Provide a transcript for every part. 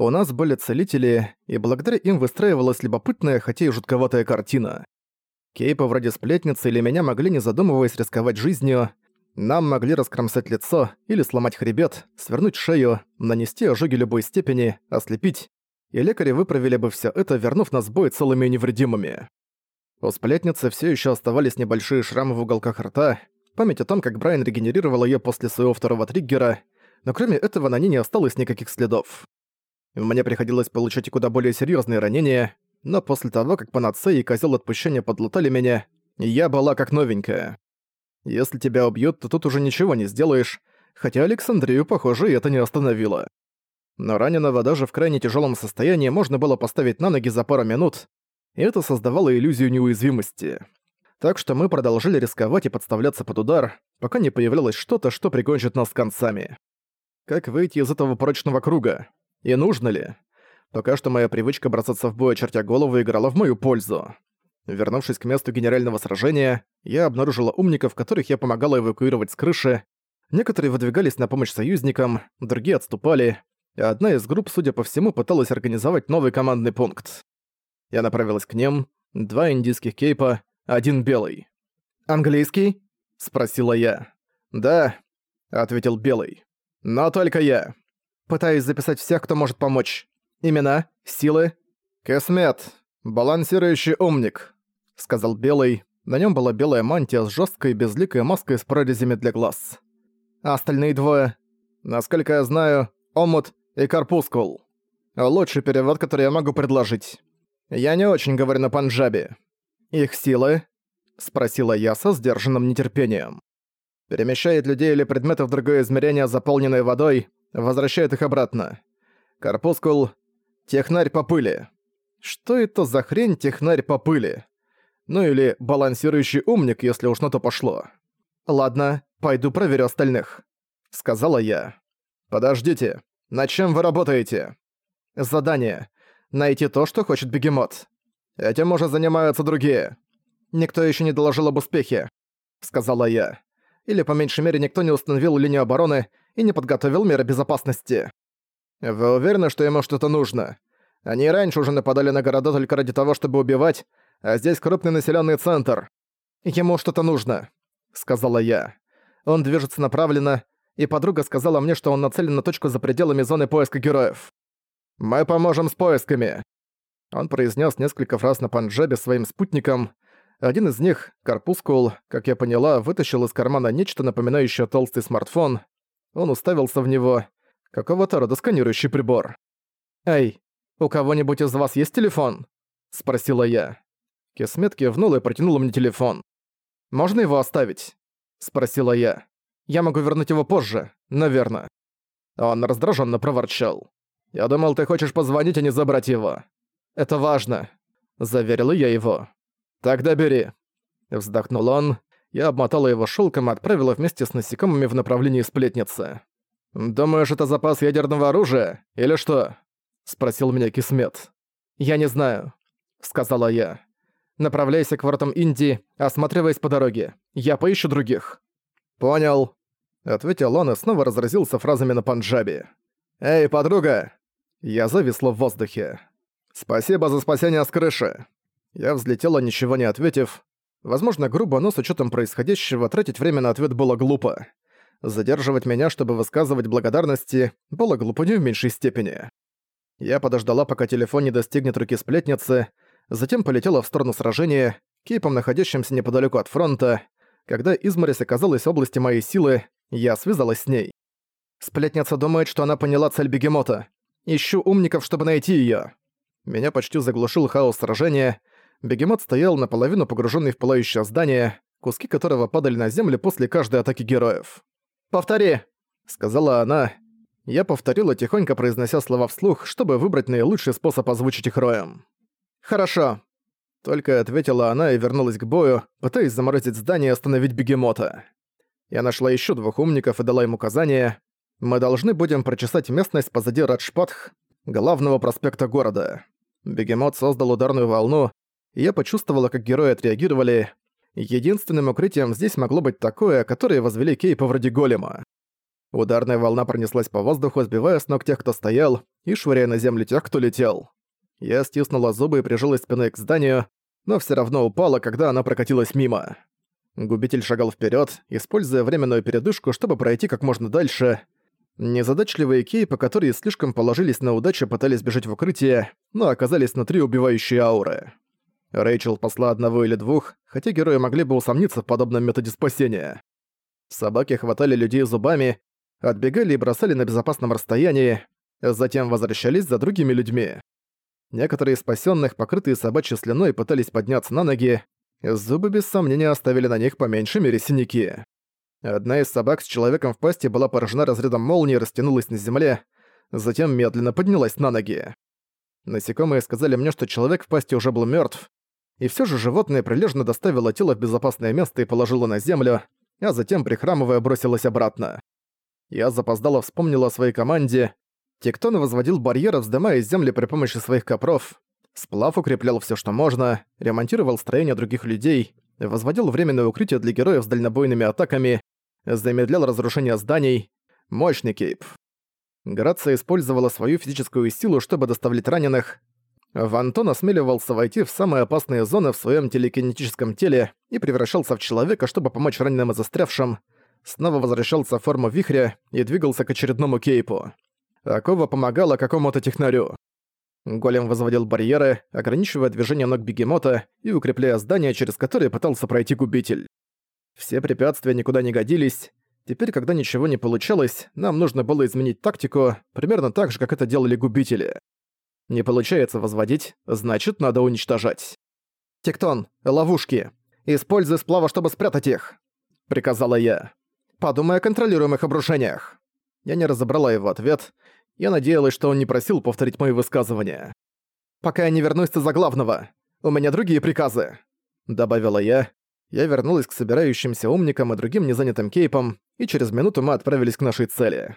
У нас были целители, и благодаря им выстраивалась любопытная, хотя и жутковатая картина. Кейпа вроде сплетницы или меня могли, не задумываясь, рисковать жизнью. Нам могли раскромсать лицо или сломать хребет, свернуть шею, нанести ожоги любой степени, ослепить. И лекари выправили бы все это, вернув нас в бой целыми и невредимыми. У сплетницы все еще оставались небольшие шрамы в уголках рта, память о том, как Брайан регенерировал ее после своего второго триггера, но кроме этого на ней не осталось никаких следов. Мне приходилось получать куда более серьезные ранения, но после того, как панацея и козел отпущения подлатали меня, я была как новенькая. Если тебя убьют, то тут уже ничего не сделаешь, хотя Александрию, похоже, это не остановило. Но раненого даже в крайне тяжелом состоянии можно было поставить на ноги за пару минут, и это создавало иллюзию неуязвимости. Так что мы продолжили рисковать и подставляться под удар, пока не появлялось что-то, что прикончит нас концами. Как выйти из этого порочного круга? И нужно ли? Пока что моя привычка бросаться в бой, очертя голову, играла в мою пользу. Вернувшись к месту генерального сражения, я обнаружила умников, которых я помогала эвакуировать с крыши. Некоторые выдвигались на помощь союзникам, другие отступали, и одна из групп, судя по всему, пыталась организовать новый командный пункт. Я направилась к ним, два индийских кейпа, один белый. «Английский?» — спросила я. «Да», — ответил белый. «Но только я. Пытаюсь записать всех, кто может помочь. Имена, силы. Кесмет, балансирующий умник», — сказал белый. На нем была белая мантия с жесткой безликой маской с прорезями для глаз. А остальные двое, насколько я знаю, омут и корпускул. Лучший перевод, который я могу предложить. Я не очень говорю на панджаби. Их силы? Спросила я со сдержанным нетерпением. Перемещает людей или предметы в другое измерение, заполненное водой, возвращает их обратно. Корпускул — технарь по пыли. Что это за хрень технарь по пыли? Ну или балансирующий умник, если уж на то пошло. Ладно, пойду проверю остальных. Сказала я. Подождите, над чем вы работаете? Задание. Найти то, что хочет бегемот. Этим уже занимаются другие. Никто еще не доложил об успехе. Сказала я. Или по меньшей мере никто не установил линию обороны и не подготовил меры безопасности. Вы уверены, что ему что-то нужно? Они раньше уже нападали на города только ради того, чтобы убивать, а здесь крупный населенный центр. Ему что-то нужно, сказала я. Он движется направленно, и подруга сказала мне, что он нацелен на точку за пределами зоны поиска героев. Мы поможем с поисками. Он произнес несколько фраз на панджабе своим спутникам. Один из них, Карпускул, как я поняла, вытащил из кармана нечто напоминающее толстый смартфон. Он уставился в него. Какого-то рода сканирующий прибор. «Эй, у кого-нибудь из вас есть телефон?» — спросила я. Кисмет кивнул и протянул мне телефон. «Можно его оставить?» — спросила я. «Я могу вернуть его позже, наверное». Он раздраженно проворчал. «Я думал, ты хочешь позвонить, а не забрать его». «Это важно», — заверила я его. «Тогда бери». Вздохнул он. Я обмотала его шелком и отправила вместе с насекомыми в направлении сплетницы. «Думаешь, это запас ядерного оружия? Или что?» — спросил меня Кисмет. «Я не знаю», — сказала я. Направляйся к воротам Индии, осматриваясь по дороге. Я поищу других». «Понял», — ответил он и снова разразился фразами на панджаби. «Эй, подруга!» Я зависла в воздухе. «Спасибо за спасение с крыши!» Я взлетела, ничего не ответив. Возможно, грубо, но с учетом происходящего тратить время на ответ было глупо. Задерживать меня, чтобы высказывать благодарности, было глупо не в меньшей степени. Я подождала, пока телефон не достигнет руки сплетницы, затем полетела в сторону сражения, кейпом, находящимся неподалеку от фронта. Когда Изморис оказалась в области моей силы, я связалась с ней. Сплетница думает, что она поняла цель бегемота. Ищу умников, чтобы найти её. Меня почти заглушил хаос сражения. Бегемот стоял наполовину погруженный в пылающее здание, куски которого падали на землю после каждой атаки героев. «Повтори!» — сказала она. Я повторила, тихонько произнося слова вслух, чтобы выбрать наилучший способ озвучить их роем. «Хорошо», — только ответила она и вернулась к бою, пытаясь заморозить здание и остановить бегемота. Я нашла еще двух умников и дала им указания. Мы должны будем прочесать местность позади Раджпатх, главного проспекта города. Бегемот создал ударную волну, и я почувствовала, как герои отреагировали. Единственным укрытием здесь могло быть такое, которое возвели кейпа вроде голема. Ударная волна пронеслась по воздуху, сбивая с ног тех, кто стоял, и швыряя на землю тех, кто летел. Я стиснула зубы и прижалась спиной к зданию, но все равно упала, когда она прокатилась мимо. Губитель шагал вперед, используя временную передышку, чтобы пройти как можно дальше. Незадачливые кейпы, которые слишком положились на удачу, пытались бежать в укрытие, но оказались внутри убивающей ауры. Рэйчел посла одного или двух, хотя герои могли бы усомниться в подобном методе спасения. Собаки хватали людей зубами, отбегали и бросали на безопасном расстоянии, затем возвращались за другими людьми. Некоторые из спасённых, покрытые собачьей слюной, пытались подняться на ноги, зубы без сомнения оставили на них по меньшей мере синяки. Одна из собак с человеком в пасти была поражена разрядом молнии и растянулась на земле, затем медленно поднялась на ноги. Насекомые сказали мне, что человек в пасти уже был мёртв, и всё же животное прилежно доставило тело в безопасное место и положило на землю, а затем, прихрамывая, бросилось обратно. Я запоздало вспомнила о своей команде. Тектон возводил барьеры, вздымая земли при помощи своих копров. Сплав укреплял все, что можно, ремонтировал строение других людей, возводил временное укрытие для героев с дальнобойными атаками, замедлял разрушение зданий. Мощный кейп. Грация использовала свою физическую силу, чтобы доставлять раненых. Вантон осмеливался войти в самые опасные зоны в своем телекинетическом теле и превращался в человека, чтобы помочь раненым и застрявшим снова возвращался в форму вихря и двигался к очередному кейпу. Акова помогала какому-то технарю. Голем возводил барьеры, ограничивая движение ног бегемота и укрепляя здания, через которые пытался пройти губитель. Все препятствия никуда не годились. Теперь, когда ничего не получалось, нам нужно было изменить тактику, примерно так же, как это делали губители. Не получается возводить, значит, надо уничтожать. «Тектон, ловушки! Используй сплава, чтобы спрятать их!» — приказала я. Подумай о контролируемых обрушениях». Я не разобрала его ответ. Я надеялась, что он не просил повторить мои высказывания. «Пока я не вернусь за главного. У меня другие приказы», — добавила я. Я вернулась к собирающимся умникам и другим незанятым кейпам, и через минуту мы отправились к нашей цели.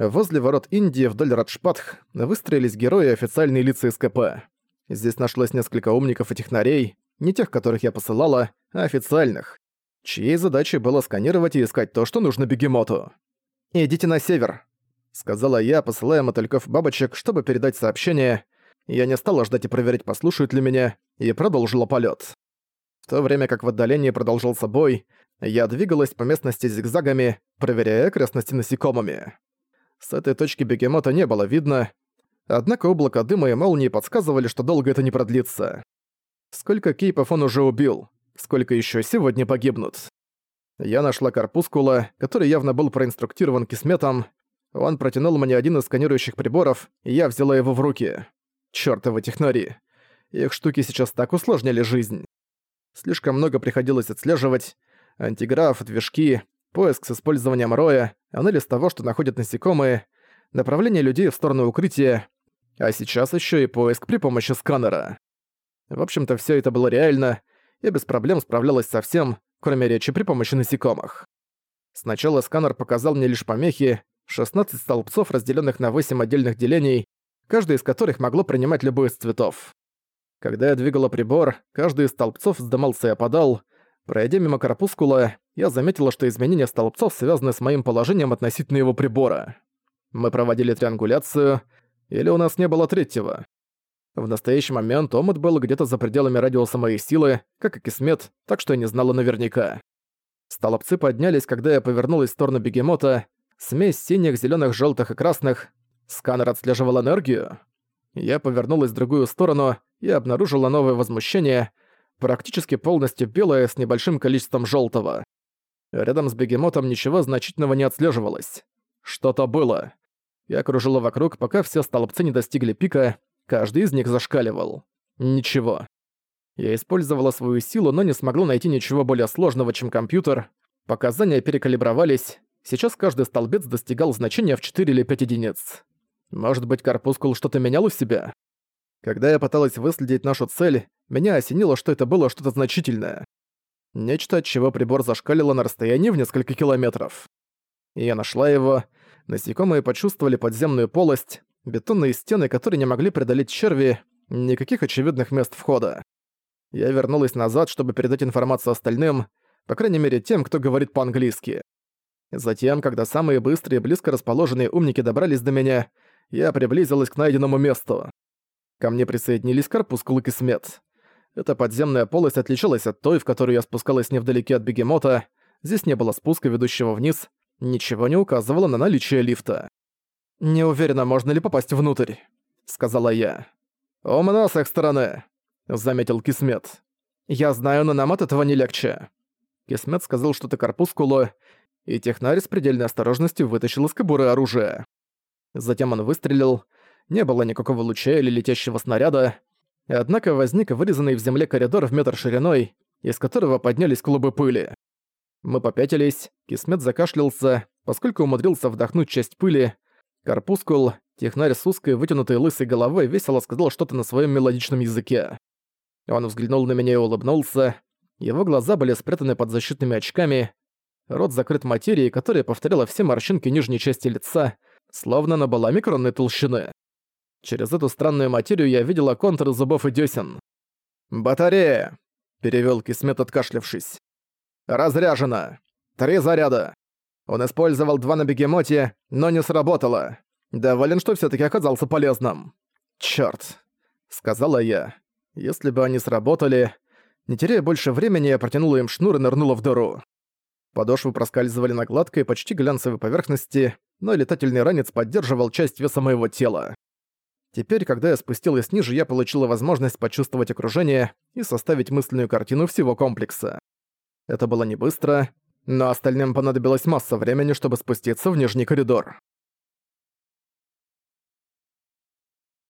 Возле ворот Индии вдоль Раджпатх выстроились герои и официальные лица СКП. Здесь нашлось несколько умников и технарей, не тех, которых я посылала, а официальных, чьей задачей было сканировать и искать то, что нужно бегемоту. «Идите на север», — сказала я, посылая мотыльков-бабочек, чтобы передать сообщение. Я не стала ждать и проверять, послушают ли меня, и продолжила полет. В то время как в отдалении продолжался бой, я двигалась по местности зигзагами, проверяя окрестности насекомыми. С этой точки бегемота не было видно, однако облако дыма и молнии подсказывали, что долго это не продлится. Сколько кейпов он уже убил? Сколько еще сегодня погибнут? Я нашла корпускула, который явно был проинструктирован кисметом. Он протянул мне один из сканирующих приборов, и я взяла его в руки. Чёртовы технари. Их штуки сейчас так усложняли жизнь. Слишком много приходилось отслеживать. Антиграф, движки, поиск с использованием роя, анализ того, что находят насекомые, направление людей в сторону укрытия, а сейчас ещё и поиск при помощи сканера. В общем-то, всё это было реально, и без проблем справлялась со всем, кроме речи при помощи насекомых. Сначала сканер показал мне лишь помехи, 16 столбцов, разделенных на 8 отдельных делений, каждый из которых могло принимать любой из цветов. Когда я двигала прибор, каждый из столбцов вздымался и опадал. Пройдя мимо корпускула, я заметила, что изменения столбцов связаны с моим положением относительно его прибора. Мы проводили триангуляцию, или у нас не было третьего. В настоящий момент омут был где-то за пределами радиуса моей силы, как и кисмет, так что я не знала наверняка. Столбцы поднялись, когда я повернулась в сторону бегемота, смесь синих, зеленых, желтых и красных. Сканер отслеживал энергию. Я повернулась в другую сторону и обнаружила новое возмущение, практически полностью белое с небольшим количеством желтого. Рядом с бегемотом ничего значительного не отслеживалось. Что-то было. Я кружила вокруг, пока все столбцы не достигли пика, Каждый из них зашкаливал. Ничего. Я использовала свою силу, но не смогла найти ничего более сложного, чем компьютер. Показания перекалибровались. Сейчас каждый столбец достигал значения в 4 или 5 единиц. Может быть, корпускул что-то менял у себя? Когда я пыталась выследить нашу цель, меня осенило, что это было что-то значительное. Нечто, от чего прибор зашкалило на расстоянии в несколько километров. Я нашла его. Насекомые почувствовали подземную полость, бетонные стены, которые не могли преодолеть черви, никаких очевидных мест входа. Я вернулась назад, чтобы передать информацию остальным, по крайней мере тем, кто говорит по-английски. Затем, когда самые быстрые и близко расположенные умники добрались до меня, я приблизилась к найденному месту. Ко мне присоединились корпускул и кисмет. Эта подземная полость отличалась от той, в которую я спускалась невдалеке от бегемота. Здесь не было спуска, ведущего вниз, ничего не указывало на наличие лифта. «Не уверена, можно ли попасть внутрь», — сказала я. «Умно с их стороны», — заметил Кисмет. «Я знаю, но нам от этого не легче». Кисмет сказал что-то корпускулу, и технарь с предельной осторожностью вытащил из кобуры оружие. Затем он выстрелил, не было никакого луча или летящего снаряда, однако возник вырезанный в земле коридор в метр шириной, из которого поднялись клубы пыли. Мы попятились, Кисмет закашлялся, поскольку умудрился вдохнуть часть пыли. Корпускул, технарь с узкой вытянутой лысой головой, весело сказал что-то на своем мелодичном языке. Он взглянул на меня и улыбнулся. Его глаза были спрятаны под защитными очками, рот закрыт материей, которая повторяла все морщинки нижней части лица, словно она была микронной толщины. Через эту странную материю я видела контуры зубов и дёсен. «Батарея!» — перевёл Кисмет, откашлявшись. «Разряжена! Три заряда! Он использовал два на бегемоте, но не сработало. Доволен, что всё-таки оказался полезным. Чёрт!» — сказала я. «Если бы они сработали...» Не теряя больше времени, я протянула им шнур и нырнула в дыру. Подошвы проскальзывали на гладкой, почти глянцевой поверхности, но летательный ранец поддерживал часть веса моего тела. Теперь, когда я спустилась ниже, я получила возможность почувствовать окружение и составить мысленную картину всего комплекса. Это было не быстро, но остальным понадобилась масса времени, чтобы спуститься в нижний коридор.